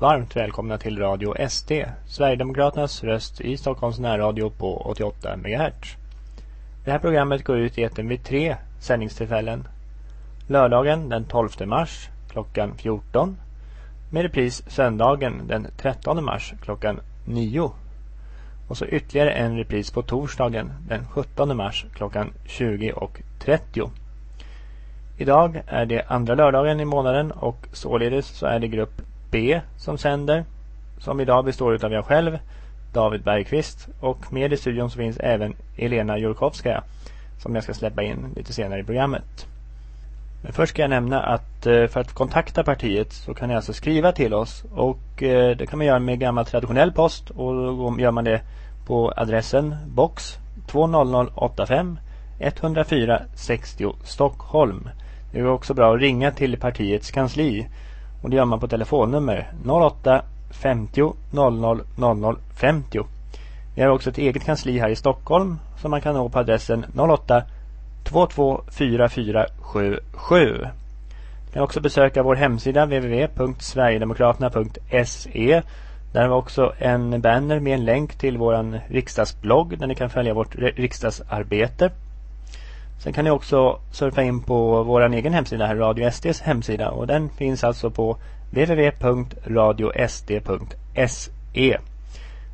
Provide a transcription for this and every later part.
varmt välkomna till Radio SD, Sverigedemokraternas röst i Stockholms närradio på 88 MHz. Det här programmet går ut i eten vid tre sändningstillfällen. Lördagen den 12 mars klockan 14 med repris söndagen den 13 mars klockan 9 och så ytterligare en repris på torsdagen den 17 mars klockan 20.30. Idag är det andra lördagen i månaden och således så är det grupp B som sänder. Som idag består av jag själv, David Bergqvist och med i studion så finns även Elena Jurkovskaja som jag ska släppa in lite senare i programmet. Men först ska jag nämna att eh, för att kontakta partiet så kan ni alltså skriva till oss och eh, det kan man göra med gammal traditionell post och då gör man det på adressen box 20085 104 60 Stockholm. Det är också bra att ringa till partiets kansli och det gör man på telefonnummer 08 50 00 00 50. Vi har också ett eget kansli här i Stockholm som man kan nå på adressen 08 224477. Ni kan också besöka vår hemsida www.sverigedemokraterna.se Där har vi också en banner med en länk till vår riksdagsblogg där ni kan följa vårt riksdagsarbete. Sen kan ni också surfa in på vår egen hemsida här, Radio SDs hemsida. Och den finns alltså på www.radiosd.se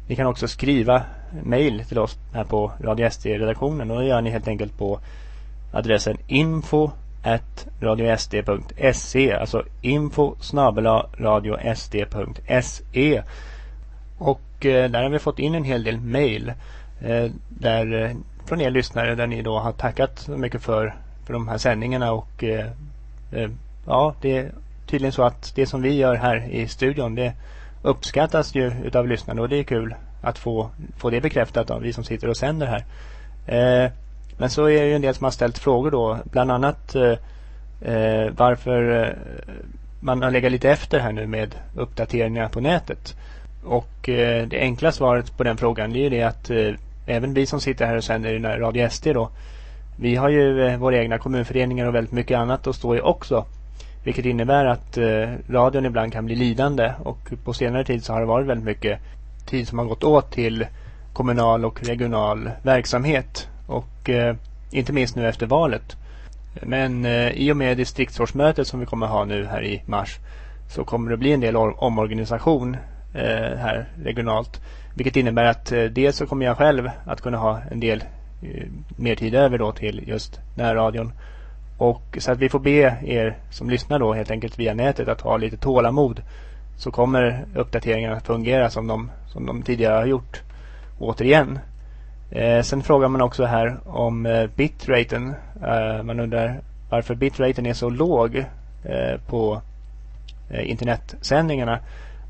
Ni kan också skriva mejl till oss här på Radio SD-redaktionen och det gör ni helt enkelt på adressen info at radiosd.se alltså info snabela radiosd.se och eh, där har vi fått in en hel del mejl eh, där eh, från er lyssnare där ni då har tackat så mycket för, för de här sändningarna och eh, eh, ja, det är tydligen så att det som vi gör här i studion det uppskattas ju utav lyssnarna och det är kul att få, få det bekräftat av vi som sitter och sänder här. Eh, men så är det ju en del som har ställt frågor då, bland annat eh, eh varför eh, man har legat lite efter här nu med uppdateringar på nätet. Och eh, det enkla svaret på den frågan är ju det att eh, även vi som sitter här och sänder i Radio SD då. Vi har ju eh, våra egna kommunföreningar och väldigt mycket annat att stå i också. Vilket innebär att eh, radion ibland kan bli lidande och på senare tid så har det varit väldigt mycket tid som har gått åt till kommunal och regional verksamhet. Och eh, inte minst nu efter valet. Men eh, i och med distriktsårsmötet som vi kommer ha nu här i mars så kommer det bli en del omorganisation Eh, här regionalt. Vilket innebär att eh, dels så kommer jag själv att kunna ha en del eh, mer tid över då till just närradion. Och så att vi får be er som lyssnar då helt enkelt via nätet att ha lite tålamod. Så kommer uppdateringarna att fungera som de, som de tidigare har gjort. Återigen. Eh, sen frågar man också här om eh, bitraten. Eh, man undrar varför bitraten är så låg eh, på eh, internetsändningarna.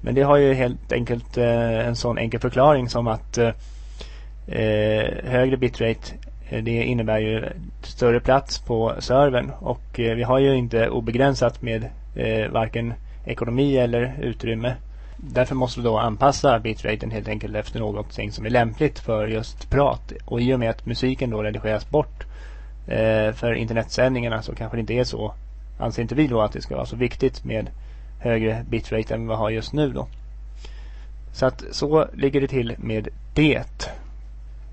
Men det har ju helt enkelt eh, en sån enkel förklaring som att eh, eh högre bitrate eh, det innebär ju större plats på servern och eh, vi har ju inte obegränsat med eh, varken ekonomi eller utrymme. Därför måste vi då anpassa bitraten helt enkelt efter någonting som är lämpligt för just prat. Och i och med att musiken då redigeras bort eh, för internetsändningarna så kanske det inte är så. Anser inte vi då att det ska vara så viktigt med högre bitrate än vad vi har just nu då. Så att så ligger det till med det.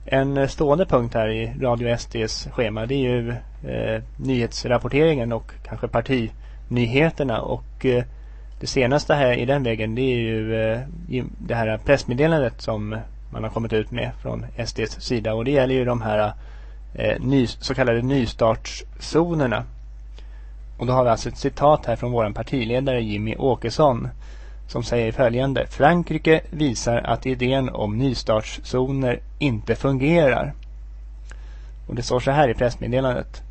En eh, stående punkt här i Radio SDs schema det är ju eh, nyhetsrapporteringen och kanske partinyheterna och eh, det senaste här i den vägen det är ju eh, det här pressmeddelandet som man har kommit ut med från SDs sida och det gäller ju de här eh, ny, så kallade nystartszonerna och då har vi alltså ett citat här från vår partiledare Jimmy Åkesson som säger följande. Frankrike visar att idén om nystartszoner inte fungerar. Och det står så här i pressmeddelandet.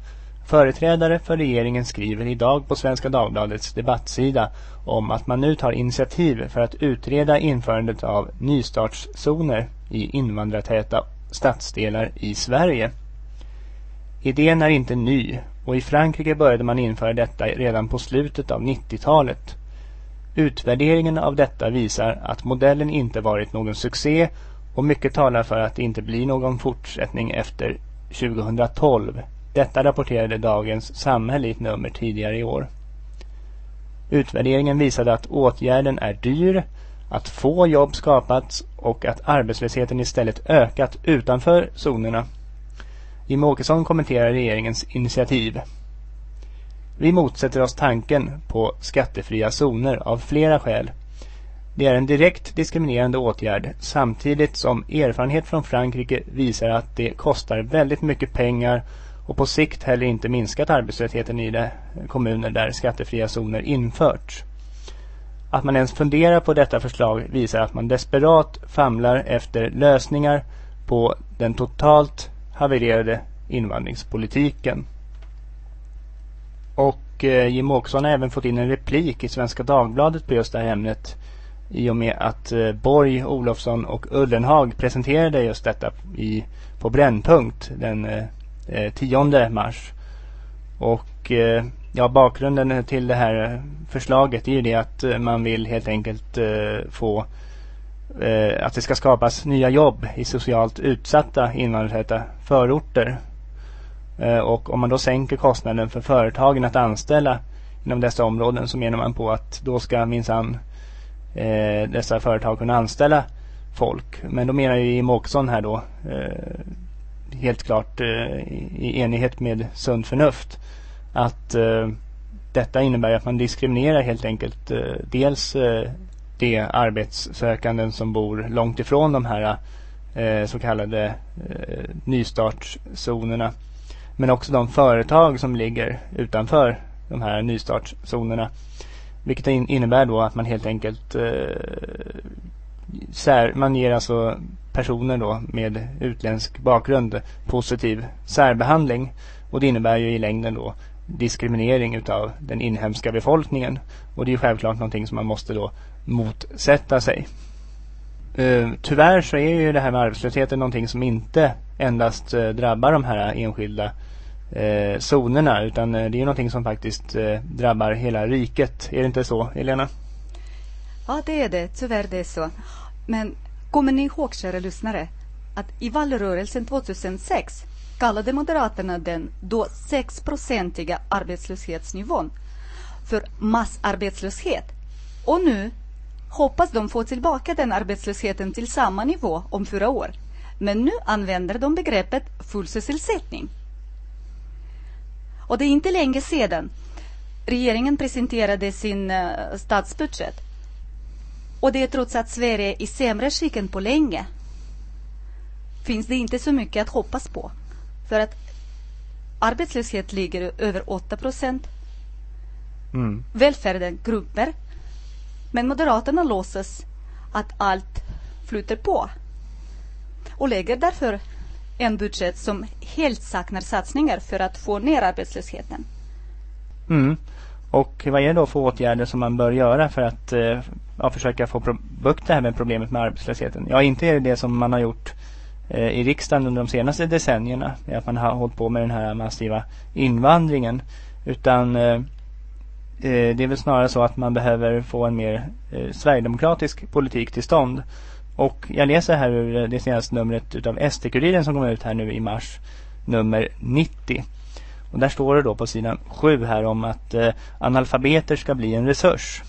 Företrädare för regeringen skriver idag på Svenska Dagbladets debattsida om att man nu tar initiativ för att utreda införandet av nystartszoner i invandrartäta stadsdelar i Sverige. Idén är inte ny och i Frankrike började man införa detta redan på slutet av 90-talet. Utvärderingen av detta visar att modellen inte varit någon succé och mycket talar för att det inte blir någon fortsättning efter 2012. Detta rapporterade Dagens Samhälle i ett nummer tidigare i år. Utvärderingen visade att åtgärden är dyr, att få jobb skapats och att arbetslösheten istället ökat utanför zonerna. Jimmie Åkesson kommenterar regeringens initiativ. Vi motsätter oss tanken på skattefria zoner av flera skäl. Det är en direkt diskriminerande åtgärd samtidigt som erfarenhet från Frankrike visar att det kostar väldigt mycket pengar och på sikt heller inte minskat arbetslösheten i de kommuner där skattefria zoner införts. Att man ens funderar på detta förslag visar att man desperat famlar efter lösningar på den totalt havererade invandringspolitiken. Och eh, Jim Åkesson har även fått in en replik i Svenska Dagbladet på just det här ämnet i och med att eh, Borg, Olofsson och Ullenhag presenterade just detta i, på Brännpunkt den eh, eh 10 mars. Och eh, ja, bakgrunden till det här eh, förslaget är ju det att eh, man vill helt enkelt få Eh, att det ska skapas nya jobb i socialt utsatta invandrartäta förorter. Eh, och om man då sänker kostnaden för företagen att anställa inom dessa områden så menar man på att då ska minsann eh, dessa företag kunna anställa folk. Men då menar ju Jimmie Åkesson här då eh, helt klart eh, i enighet med sunt förnuft att eh, detta innebär att man diskriminerar helt enkelt eh, dels eh, det de arbetssökanden som bor långt ifrån de här eh, så kallade eh, nystartszonerna. Men också de företag som ligger utanför de här nystartszonerna. Vilket innebär då att man helt enkelt eh, sär, man ger alltså personer då med utländsk bakgrund positiv särbehandling. Och det innebär ju i längden då diskriminering utav den inhemska befolkningen. Och det är ju självklart någonting som man måste då motsätta sig. Eh, tyvärr så är ju det här med arbetslösheten någonting som inte endast eh, drabbar de här enskilda eh, zonerna utan eh, det är någonting som faktiskt drabbar hela riket. Är det inte så, Elena? Ja, det är det. Tyvärr det är så. Men kommer ni ihåg, kära lyssnare, att i valrörelsen 2006 kallade Moderaterna den då 6-procentiga arbetslöshetsnivån för massarbetslöshet. Och nu hoppas de få tillbaka den arbetslösheten till samma nivå om fyra år. Men nu använder de begreppet full sysselsättning. Och det är inte länge sedan regeringen presenterade sin uh, statsbudget. Och det är trots att Sverige är i sämre skick än på länge finns det inte så mycket att hoppas på. För att arbetslöshet ligger över 8 procent. Mm. Välfärden grupper. Men Moderaterna låtsas att allt flyter på. Och lägger därför en budget som helt saknar satsningar för att få ner arbetslösheten. Mm. Och vad är det då för åtgärder som man bör göra för att eh, ja, försöka få bukt det här med problemet med arbetslösheten? Ja, inte är det det som man har gjort eh, i riksdagen under de senaste decennierna. Att man har hållit på med den här massiva invandringen. Utan eh Eh, det är väl snarare så att man behöver få en mer eh, sverigedemokratisk politik till stånd. Och jag läser här ur eh, det senaste numret utav SD-Kuriren som kom ut här nu i mars, nummer 90. Och där står det då på sidan 7 här om att eh, analfabeter ska bli en resurs.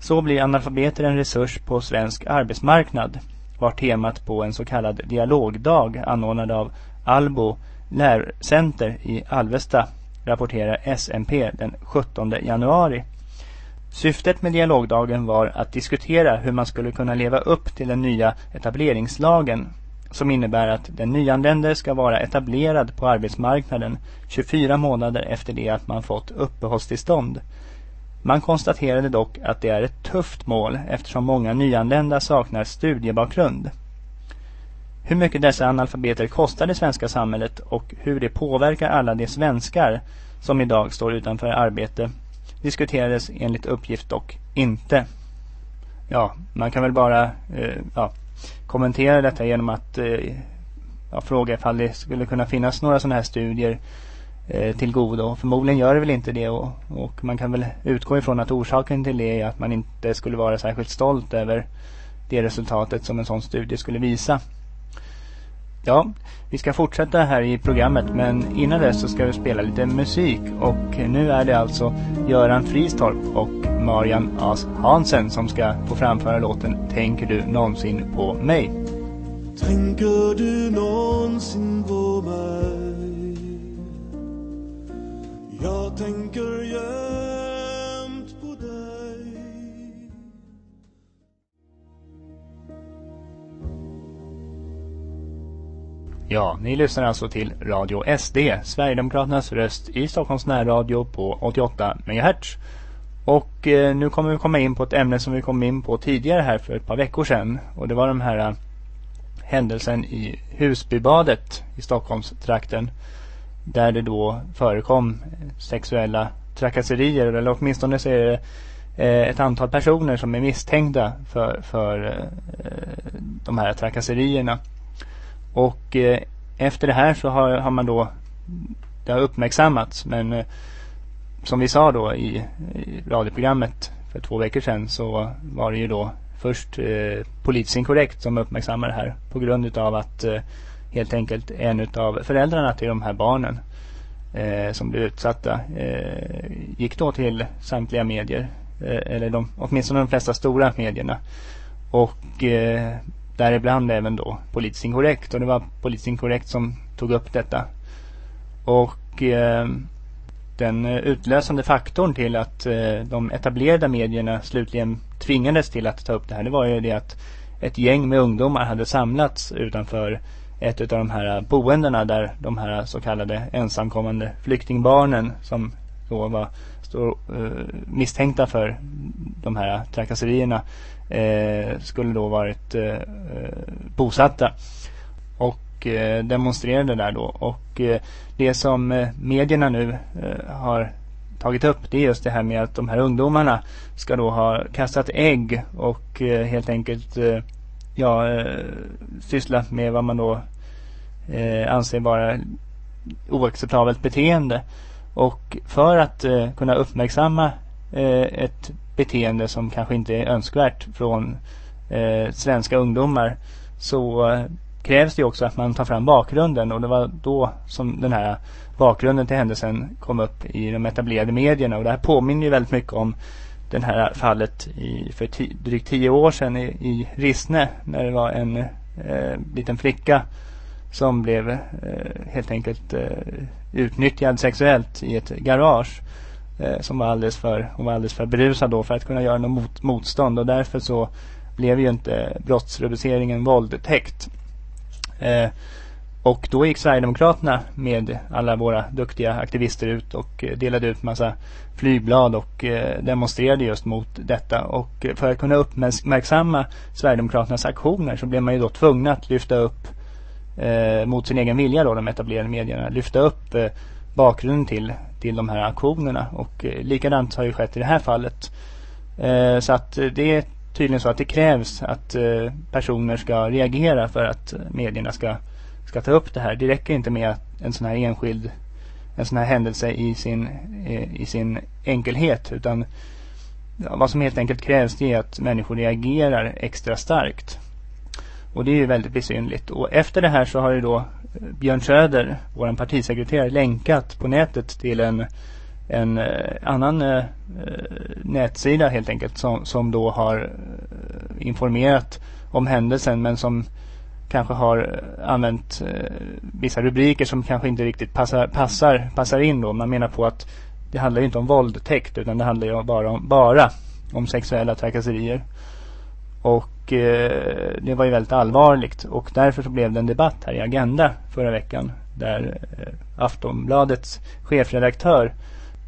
Så blir analfabeter en resurs på svensk arbetsmarknad var temat på en så kallad dialogdag anordnad av Albo lärcenter i Alvesta rapporterar SMP den 17 januari. Syftet med dialogdagen var att diskutera hur man skulle kunna leva upp till den nya etableringslagen som innebär att den nyanlände ska vara etablerad på arbetsmarknaden 24 månader efter det att man fått uppehållstillstånd. Man konstaterade dock att det är ett tufft mål eftersom många nyanlända saknar studiebakgrund. Hur mycket dessa analfabeter kostar det svenska samhället och hur det påverkar alla de svenskar som idag står utanför arbete diskuterades enligt uppgift dock inte. Ja, man kan väl bara eh, ja, kommentera detta genom att eh, ja, fråga ifall det skulle kunna finnas några sådana här studier eh, till godo. Förmodligen gör det väl inte det och, och, man kan väl utgå ifrån att orsaken till det är att man inte skulle vara särskilt stolt över det resultatet som en sån studie skulle visa. Ja, vi ska fortsätta här i programmet men innan dess så ska vi spela lite musik och nu är det alltså Göran Fristorp och Marian As Hansen som ska få framföra låten Tänker du någonsin på mig? Tänker du någonsin på mig? Jag tänker göra Ja, ni lyssnar alltså till Radio SD, Sverigedemokraternas röst i Stockholms närradio på 88 MHz. Och eh, nu kommer vi komma in på ett ämne som vi kom in på tidigare här för ett par veckor sedan. Och det var den här uh, händelsen i Husbybadet i Stockholmstrakten. Där det då förekom eh, sexuella trakasserier eller åtminstone så är det eh, ett antal personer som är misstänkta för, för eh, de här trakasserierna. Och eh, efter det här så har, har, man då det har uppmärksammats men eh, som vi sa då i, i radioprogrammet för två veckor sedan så var det ju då först eh, politiskt inkorrekt som uppmärksammade det här på grund utav att eh, helt enkelt en utav föräldrarna till de här barnen eh, som blev utsatta eh, gick då till samtliga medier eh, eller de, åtminstone de flesta stora medierna. Och eh, däribland även då politiskt inkorrekt. Och det var politiskt inkorrekt som tog upp detta. Och eh, den eh, utlösande faktorn till att eh, de etablerade medierna slutligen tvingades till att ta upp det här det var ju det att ett gäng med ungdomar hade samlats utanför ett av de här boendena där de här så kallade ensamkommande flyktingbarnen som då var stå, eh, misstänkta för de här trakasserierna Eh, skulle då varit eh, eh, bosatta och demonstrerade där då och det som medierna nu har tagit upp det är just det här med att de här ungdomarna ska då ha kastat ägg och helt enkelt ja, sysslat med vad man då anser vara oacceptabelt beteende. Och för att eh, kunna uppmärksamma eh, ett beteende som kanske inte är önskvärt från eh, svenska ungdomar så eh, krävs det också att man tar fram bakgrunden och det var då som den här bakgrunden till händelsen kom upp i de etablerade medierna och det här påminner ju väldigt mycket om det här fallet i, för drygt tio år sedan i, i Rissne när det var en eh, liten flicka som blev eh, helt enkelt eh, utnyttjad sexuellt i ett garage. Eh, som var alldeles för, hon var alldeles för berusad då för att kunna göra något mot, motstånd och därför så blev ju inte brottsrubriceringen våldtäkt. Eh, och då gick Sverigedemokraterna med alla våra duktiga aktivister ut och eh, delade ut massa flygblad och eh, demonstrerade just mot detta. Och för att kunna uppmärksamma Sverigedemokraternas aktioner så blev man ju då tvungna att lyfta upp eh, mot sin egen vilja då, de etablerade medierna, lyfta upp eh, bakgrunden till, till de här aktionerna. Och eh, likadant har ju skett i det här fallet. Eh, så att eh, det är tydligen så att det krävs att eh, personer ska reagera för att eh, medierna ska, ska ta upp det här. Det räcker inte med en sån här enskild en sån här händelse i sin, eh, i sin enkelhet utan vad som helt enkelt krävs det är att människor reagerar extra starkt. Och det är ju väldigt besynligt. Och efter det här så har ju då Björn Söder, vår partisekreterare, länkat på nätet till en, en eh, annan eh, eh, nätsida helt enkelt som, som då har eh, informerat om händelsen men som kanske har använt eh, vissa rubriker som kanske inte riktigt passar, passar, passar in då. Man menar på att det handlar ju inte om våldtäkt utan det handlar ju bara om, bara om sexuella trakasserier. Och eh, det var ju väldigt allvarligt och därför så blev det en debatt här i Agenda förra veckan där eh, Aftonbladets chefredaktör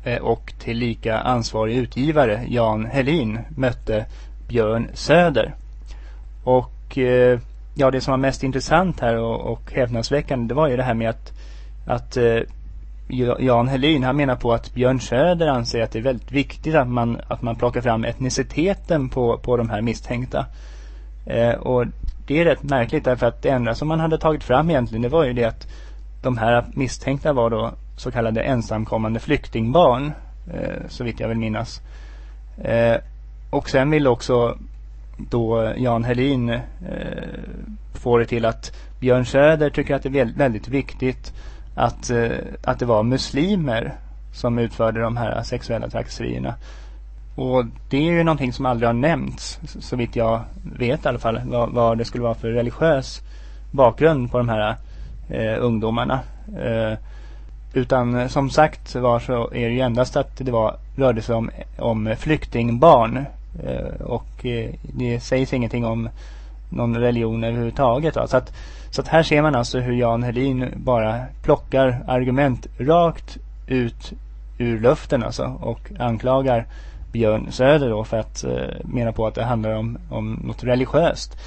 eh, och tillika ansvarig utgivare Jan Helin mötte Björn Söder. Och eh, ja, det som var mest intressant här och, och häpnadsväckande det var ju det här med att, att eh, Jan Helin han menar på att Björn Söder anser att det är väldigt viktigt att man, att man plockar fram etniciteten på, på de här misstänkta. Eh, och det är rätt märkligt därför att det enda som man hade tagit fram egentligen det var ju det att de här misstänkta var då så kallade ensamkommande flyktingbarn. Eh, så vitt jag vill minnas. Eh, och sen vill också då Jan Helin eh, få det till att Björn Söder tycker att det är väldigt viktigt att, eh, att det var muslimer som utförde de här sexuella trakasserierna. Och det är ju någonting som aldrig har nämnts så vitt jag vet i alla fall vad, vad det skulle vara för religiös bakgrund på de här eh, ungdomarna. Eh, utan som sagt var så är det ju endast att det var, rörde sig om, om flyktingbarn. Eh, och eh, det sägs ingenting om någon religion överhuvudtaget. Va? Så, att, så att här ser man alltså hur Jan Helin bara plockar argument rakt ut ur luften alltså och anklagar Björn Söder då för att eh, mena på att det handlar om, om något religiöst.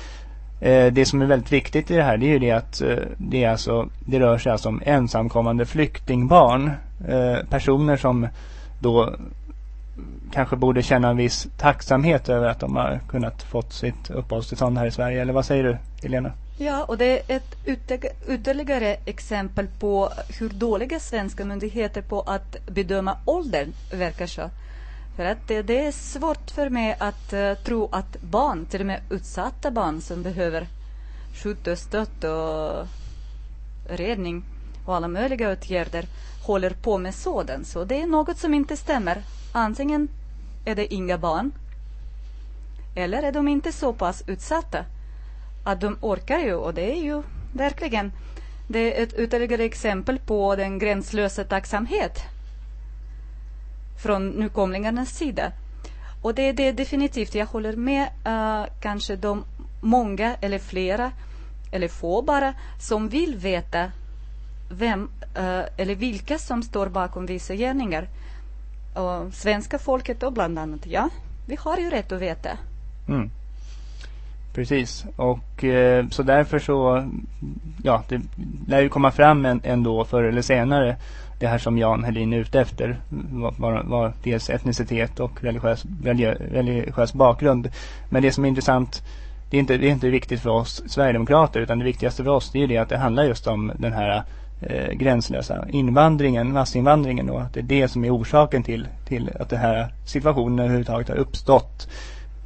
Eh, det som är väldigt viktigt i det här det är ju det att eh, det, är alltså, det rör sig alltså om ensamkommande flyktingbarn. Eh, personer som då kanske borde känna en viss tacksamhet över att de har kunnat fått sitt uppehållstillstånd här i Sverige. Eller vad säger du, Helena? Ja, och det är ett ytterligare exempel på hur dåliga svenska myndigheter på att bedöma åldern verkar så. För att det, det, är svårt för mig att uh, tro att barn, till och med utsatta barn som behöver skydd och stöd och räddning och alla möjliga åtgärder håller på med sådant. Så det är något som inte stämmer. Antingen är det inga barn eller är de inte så pass utsatta att de orkar ju och det är ju verkligen det är ett ytterligare exempel på den gränslösa tacksamhet från nykomlingarnas sida. Och det är definitivt. Jag håller med uh, kanske de många eller flera eller få bara som vill veta vem uh, eller vilka som står bakom vissa gärningar. Och svenska folket då bland annat, ja, vi har ju rätt att veta. Mm. Precis, och eh, så därför så, ja, det lär ju komma fram ändå förr eller senare det här som Jan Helin är ute efter var, var, var dels etnicitet och religiös, religiös bakgrund. Men det som är intressant det är, inte, det är inte viktigt för oss Sverigedemokrater utan det viktigaste för oss det är ju det att det handlar just om den här eh, gränslösa invandringen, massinvandringen och att det är det som är orsaken till, till att den här situationen överhuvudtaget har uppstått.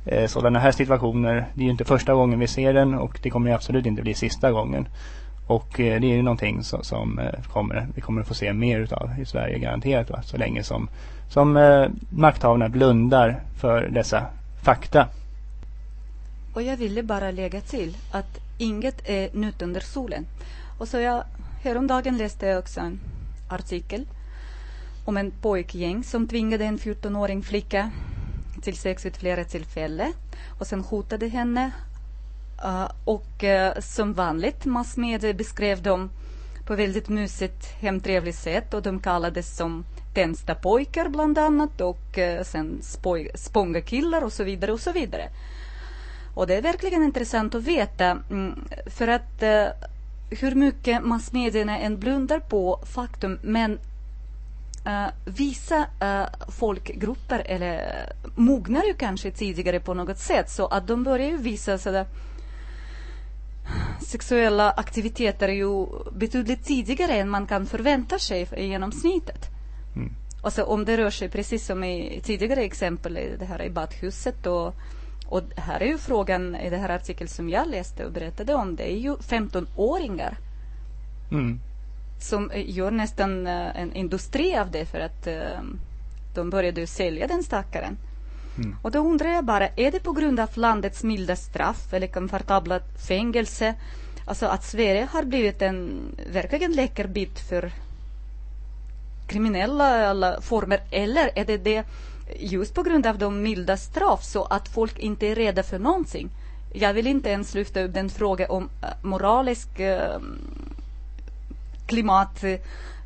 Eh, sådana här situationer, det är ju inte första gången vi ser den och det kommer absolut inte bli sista gången. Och eh, det är ju någonting som, som eh, kommer, vi kommer att få se mer utav i Sverige garanterat. Va? Så länge som, som eh, makthavarna blundar för dessa fakta. Och jag ville bara lägga till att inget är nytt under solen. Och så jag, häromdagen läste jag också en artikel om en pojkgäng som tvingade en 14-åring flicka till sex vid flera tillfällen. Och sen hotade henne. Uh, och uh, som vanligt, massmedia beskrev dem på väldigt mysigt, hemtrevligt sätt. Och de kallades som Tensta pojkar bland annat. Och uh, sen Spånga killar och så vidare och så vidare. Och det är verkligen intressant att veta mm, för att eh, hur mycket massmedierna än blundar på faktum. Men Uh, vissa uh, folkgrupper eller mognar ju kanske tidigare på något sätt så att de börjar ju visa sådär sexuella aktiviteter ju betydligt tidigare än man kan förvänta sig i genomsnittet. Mm. Och så om det rör sig precis som i tidigare exempel, det här i badhuset och, och här är ju frågan i den här artikeln som jag läste och berättade om, det är ju 15-åringar mm. Som gör nästan eh, en industri av det för att um, de började sälja den stackaren. Mm. Och då undrar jag bara, är det på grund av landets milda straff eller komfortabla fängelse, alltså att Sverige har blivit en verkligen läcker bit för kriminella alla former, eller är det det just på grund av de milda straff så att folk inte är rädda för någonting? Jag vill inte ens lyfta upp den frågan om moralisk klimat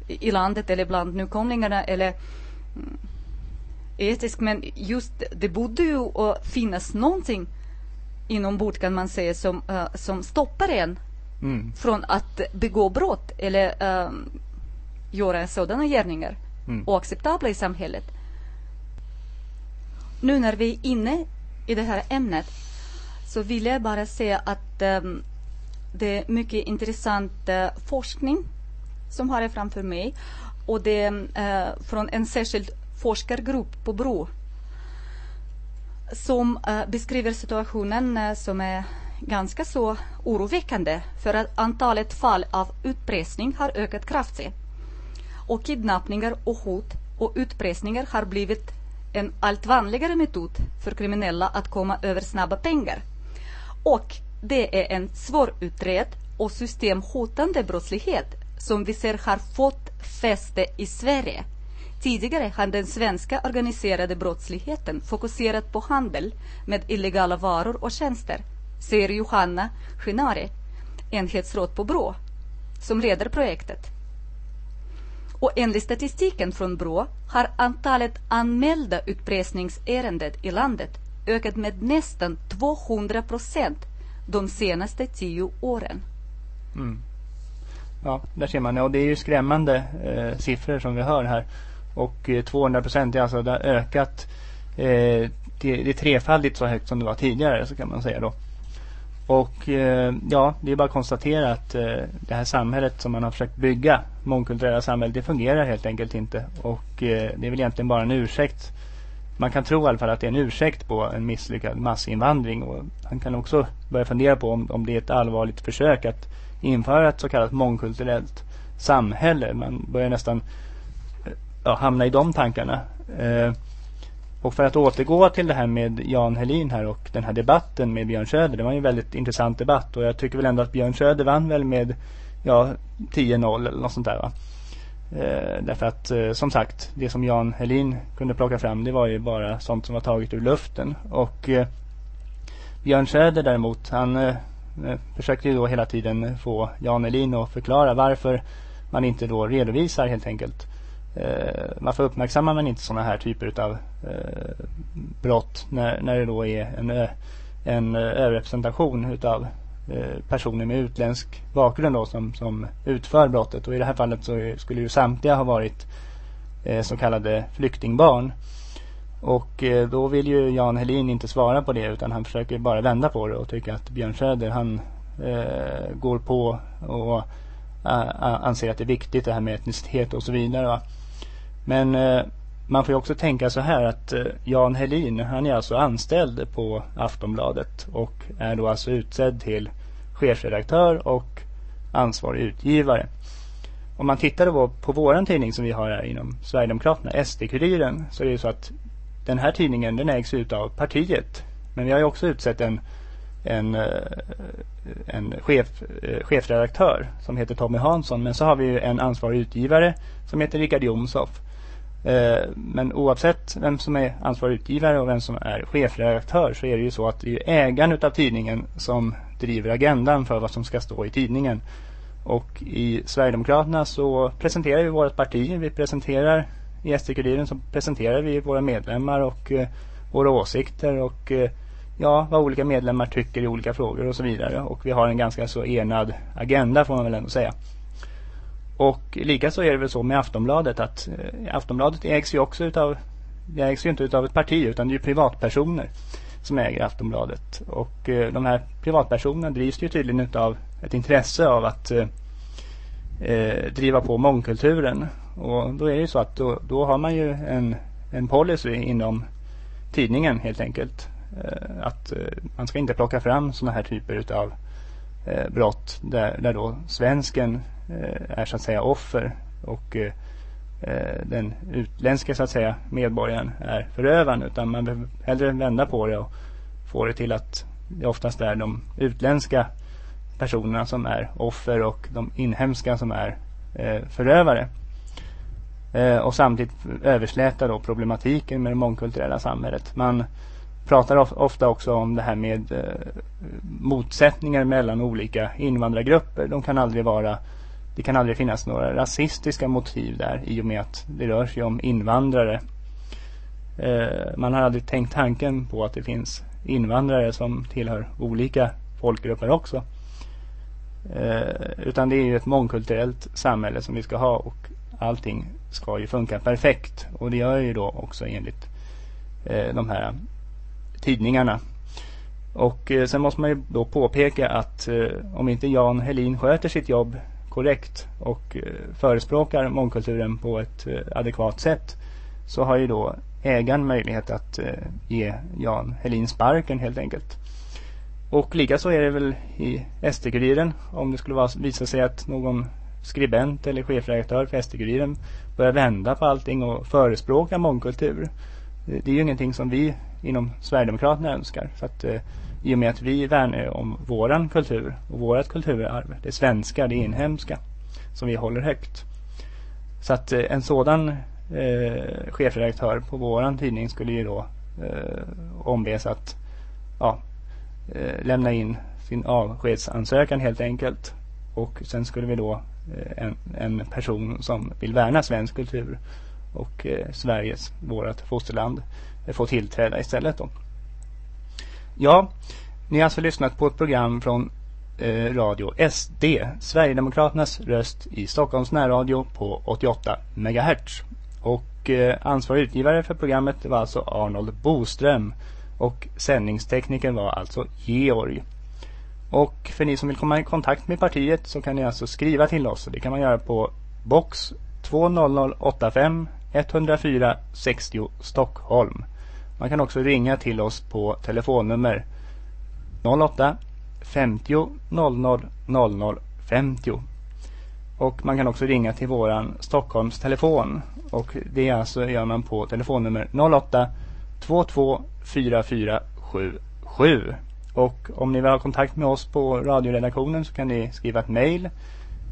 i landet eller bland nykomlingarna eller mm, etisk men just det borde ju finnas någonting inombords kan man säga som, uh, som stoppar en mm. från att begå brott eller um, göra sådana gärningar mm. oacceptabla i samhället. Nu när vi är inne i det här ämnet så vill jag bara säga att um, det är mycket intressant uh, forskning som har jag framför mig och det är eh, från en särskild forskargrupp på Bro som eh, beskriver situationen eh, som är ganska så oroväckande för att antalet fall av utpressning har ökat kraftigt. Och kidnappningar och hot och utpressningar har blivit en allt vanligare metod för kriminella att komma över snabba pengar. Och det är en svårutredd och systemhotande brottslighet som vi ser har fått fäste i Sverige. Tidigare har den svenska organiserade brottsligheten fokuserat på handel med illegala varor och tjänster, säger Johanna Skinari, enhetsråd på Brå, som leder projektet. Och enligt statistiken från Brå har antalet anmälda utpressningsärenden i landet ökat med nästan 200 procent de senaste tio åren. Mm. Ja, där ser man. Och det är ju skrämmande eh, siffror som vi hör här. Och eh, 200 procent är alltså det har ökat. Eh, det, det är trefaldigt så högt som det var tidigare så kan man säga då. Och eh, ja, det är bara att konstatera att eh, det här samhället som man har försökt bygga, mångkulturella samhället, det fungerar helt enkelt inte. Och eh, det är väl egentligen bara en ursäkt. Man kan tro i alla fall att det är en ursäkt på en misslyckad massinvandring. Och man kan också börja fundera på om, om det är ett allvarligt försök att införa ett så kallat mångkulturellt samhälle. Man börjar nästan eh, ja, hamna i de tankarna. Eh, och för att återgå till det här med Jan Helin här och den här debatten med Björn Söder. Det var ju en väldigt intressant debatt och jag tycker väl ändå att Björn Söder vann väl med ja, 10-0 eller något sånt där va. Eh, därför att eh, som sagt, det som Jan Helin kunde plocka fram det var ju bara sånt som var taget ur luften. Och eh, Björn Söder däremot, han eh, Eh, försökte ju då hela tiden få Jan Helin att förklara varför man inte då redovisar helt enkelt eh, varför uppmärksammar man inte sådana här typer av eh, brott när, när det då är en, en överrepresentation utav eh, personer med utländsk bakgrund då som, som utför brottet och i det här fallet så skulle ju samtliga ha varit eh, så kallade flyktingbarn. Och eh, då vill ju Jan Helin inte svara på det utan han försöker bara vända på det och tycker att Björn Söder han eh, går på och eh, anser att det är viktigt det här med etnicitet och så vidare. Va? Men eh, man får ju också tänka så här att eh, Jan Helin han är alltså anställd på Aftonbladet och är då alltså utsedd till chefredaktör och ansvarig utgivare. Om man tittar då på våran tidning som vi har här inom Sverigedemokraterna, SD-kuriren, så är det ju så att den här tidningen den ägs av partiet. Men vi har ju också utsett en, en, eh, en chef, eh, chefredaktör som heter Tommy Hansson. Men så har vi ju en ansvarig utgivare som heter Richard Jomshoff. Eh, men oavsett vem som är ansvarig utgivare och vem som är chefredaktör så är det ju så att det är ägaren utav tidningen som driver agendan för vad som ska stå i tidningen. Och i Sverigedemokraterna så presenterar vi vårt parti. Vi presenterar i SD-kuriren så presenterar vi våra medlemmar och eh, våra åsikter och eh, ja, vad olika medlemmar tycker i olika frågor och så vidare. Och vi har en ganska så enad agenda får man väl ändå säga. Och likaså är det väl så med Aftonbladet att eh, Aftonbladet ägs ju också utav det ägs ju inte utav ett parti utan det är ju privatpersoner som äger Aftonbladet. Och de här privatpersonerna drivs ju tydligen utav ett intresse av att eh, driva på mångkulturen. Och då är det ju så att då, då har man ju en, en policy inom tidningen helt enkelt. Eh, att eh, man ska inte plocka fram sådana här typer utav eh, brott där, där då svensken Eh, är så att säga offer och eh, eh den utländska så att säga medborgaren är förövaren utan man behöver hellre vända på det och få det till att det oftast är de utländska personerna som är offer och de inhemska som är eh, förövare. Eh, och samtidigt översläta då problematiken med det mångkulturella samhället. Man pratar ofta också om det här med eh, motsättningar mellan olika invandrargrupper. De kan aldrig vara det kan aldrig finnas några rasistiska motiv där i och med att det rör sig om invandrare. Eh, man har aldrig tänkt tanken på att det finns invandrare som tillhör olika folkgrupper också. Eh, utan det är ju ett mångkulturellt samhälle som vi ska ha och allting ska ju funka perfekt. Och det gör ju då också enligt eh, de här tidningarna. Och eh, sen måste man ju då påpeka att eh, om inte Jan Helin sköter sitt jobb korrekt och eh, förespråkar mångkulturen på ett eh, adekvat sätt så har ju då ägaren möjlighet att eh, ge Jan Helin sparken helt enkelt. Och likaså är det väl i SD-Kuriren om det skulle vara, visa sig att någon skribent eller chefredaktör för SD-Kuriren börjar vända på allting och förespråka mångkultur. Eh, det är ju ingenting som vi inom Sverigedemokraterna önskar. Så att, eh, I och med att vi värnar om våran kultur och vårat kulturarv, det svenska, det inhemska, som vi håller högt. Så att eh, en sådan eh, chefredaktör på våran tidning skulle ju då eh, ombes att ja, eh, lämna in sin avskedsansökan helt enkelt. Och sen skulle vi då Eh, en, en person som vill värna svensk kultur och eh, Sveriges, vårt fosterland, eh, få tillträda istället då. Ja, ni har alltså lyssnat på ett program från eh, Radio SD, Sverigedemokraternas röst i Stockholms närradio på 88 MHz. Och eh, ansvarig utgivare för programmet var alltså Arnold Boström och sändningstekniken var alltså Georg. Och för ni som vill komma i kontakt med partiet så kan ni alltså skriva till oss. Det kan man göra på box 20085 104 60 Stockholm. Man kan också ringa till oss på telefonnummer 08 50 00 00 50. Och man kan också ringa till våran Stockholms telefon. Och det alltså gör man på telefonnummer 08 22 4477. Och om ni vill ha kontakt med oss på radioredaktionen så kan ni skriva ett mejl.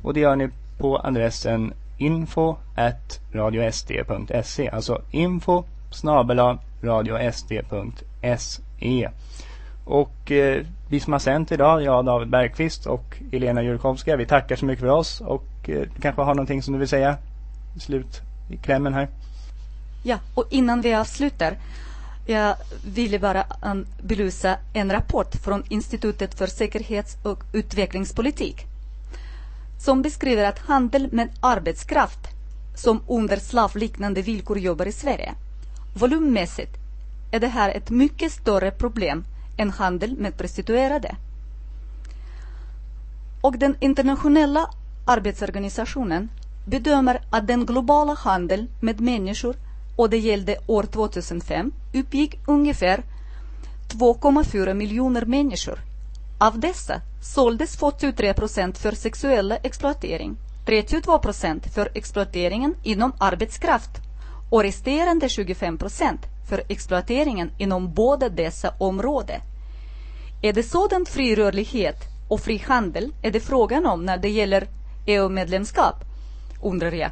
Och det gör ni på adressen info at radiosd.se. Alltså info snabela radiosd.se. Och eh, vi som har sänt idag, jag David Bergqvist och Elena Jurkovska, vi tackar så mycket för oss och eh, du kanske har någonting som du vill säga slut i klämmen här? Ja, och innan vi avslutar jag ville bara um, belysa en rapport från Institutet för säkerhets och utvecklingspolitik som beskriver att handel med arbetskraft som under slavliknande villkor jobbar i Sverige. Volymmässigt är det här ett mycket större problem än handel med prostituerade. Och den internationella arbetsorganisationen bedömer att den globala handeln med människor och det gällde år 2005 uppgick ungefär 2,4 miljoner människor. Av dessa såldes 43 procent för sexuell exploatering, 32 procent för exploateringen inom arbetskraft och resterande 25 procent för exploateringen inom båda dessa områden. Är det sådan fri rörlighet och fri handel är det frågan om när det gäller EU-medlemskap? Undrar jag.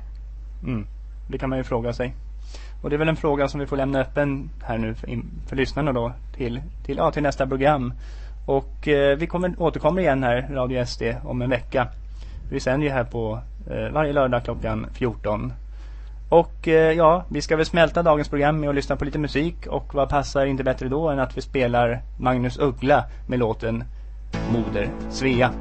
Mm, det kan man ju fråga sig. Och det är väl en fråga som vi får lämna öppen här nu för, för lyssnarna då till, till, ja, till nästa program. Och eh, vi kommer, återkommer igen här, Radio SD, om en vecka. Vi sänder ju här på eh, varje lördag klockan 14. Och eh, ja, vi ska väl smälta dagens program med att lyssna på lite musik. Och vad passar inte bättre då än att vi spelar Magnus Uggla med låten Moder Svea.